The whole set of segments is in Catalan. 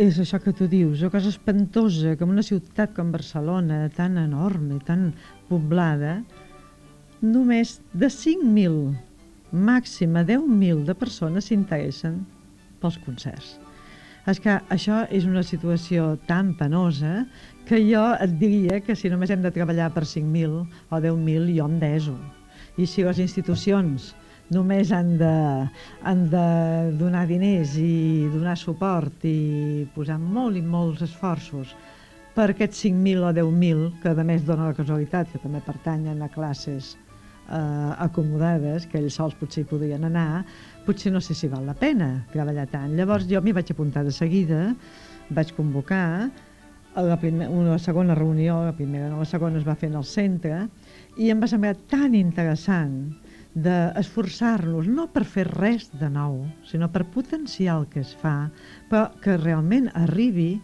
És això que tu dius, una cosa espantosa, que en una ciutat com Barcelona, tan enorme, tan poblada, només de 5.000, màxim a 10.000 de persones s'interessen pels concerts. És que això és una situació tan penosa que jo et diria que si només hem de treballar per 5.000 o 10.000 jo em deso. I si les institucions només han de, han de donar diners i donar suport i posar molt i molts esforços per aquests 5.000 o 10.000, que a més dona la casualitat que també pertanyen a classes eh, acomodades, que ells sols potser hi podrien anar, potser no sé si val la pena treballar tant. Llavors jo m'hi vaig apuntar de seguida, vaig convocar, la, primer, una segona reunió, la primera no, la segona es va fer en el centre, i em va semblar tan interessant d'esforçar-nos, no per fer res de nou, sinó per potenciar el que es fa, però que realment arribi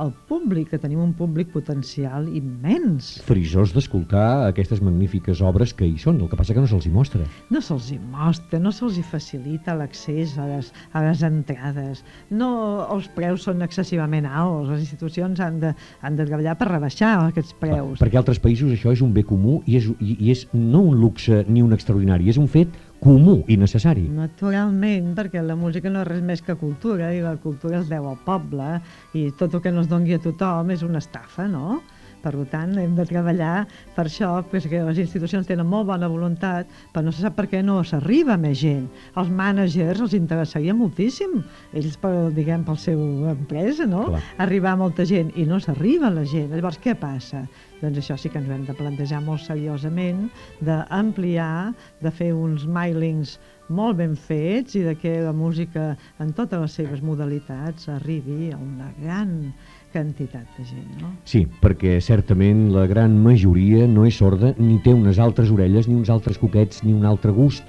al públic, que tenim un públic potencial immens. Frisós d'escoltar aquestes magnífiques obres que hi són, el que passa que no se'ls hi mostra. No se'ls hi mostra, no se'ls hi facilita l'accés a, les, a les entrades, no els preus són excessivament alts, les institucions han de, han de treballar per rebaixar aquests preus. Perquè altres països això és un bé comú i és, i, i és no un luxe ni un extraordinari, és un fet comú i necessari. Naturalment, perquè la música no és res més que cultura i la cultura es deu al poble i tot el que no es doni a tothom és una estafa, no? Per tant, hem de treballar per això, perquè les institucions tenen molt bona voluntat, però no se sap per què no s'arriba més gent. Els mànagers els interessaria moltíssim, ells, per, diguem, pel seu empresa, no? Clar. Arribar a molta gent i no s'arriba la gent. Llavors, què passa? Doncs això sí que ens hem de plantejar molt seriosament, d'ampliar, de fer uns mailings molt ben fets i de que la música en totes les seves modalitats arribi a una gran quantitat de gent, no? Sí, perquè certament la gran majoria no és sorda, ni té unes altres orelles, ni uns altres coquets, ni un altre gust,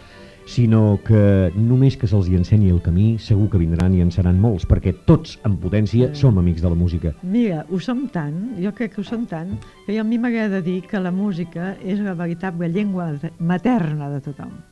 sinó que només que se'ls hi ensenyi el camí segur que vindran i en seran molts, perquè tots en potència Sí. som amics de la música. Mira, ho som tant, jo crec que ho som tant, que a mi m'agrada dir que la música és la veritable llengua materna de tothom.